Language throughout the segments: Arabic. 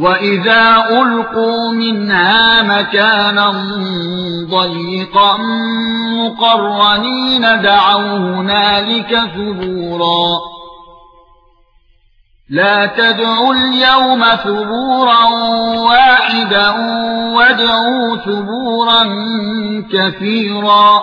وَإِذَا أُلْقُوا مِنْهَا مَكَانًا ضَيِّقًا مُقَرَّنِينَ دَعَوْا هُنَالِكَ ثُبُورًا. لا تدعوا اليوم ثبورا واحدا وادعوا ثبورا كثيرا.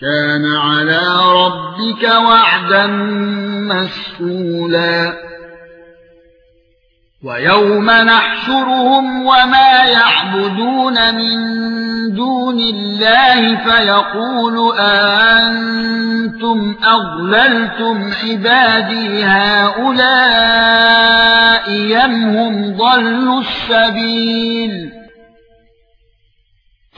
كان على ربك وعدا مسئولا وَيَوْمَ نَحْشُرُهُمْ وَمَا يَعْبُدُونَ مِن دُونِ اللَّهِ فَيَقُولُ أَأَنتُمْ أَضْلَلْتُمْ عِبَادِي هَؤُلَاءِ أَمْ هُمْ ضَلُّوا السَّبِيلَ؟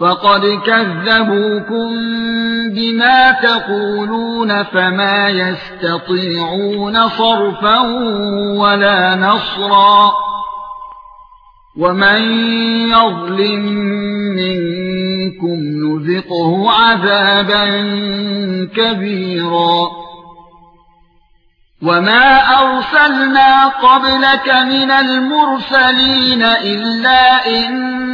فقد كذبوكم بما تقولون فما يستطيعون صرفا ولا نصرا ومن يظلم منكم نذقه عذابا كبيرا وما ارسلنا قبلك من المرسلين الا ان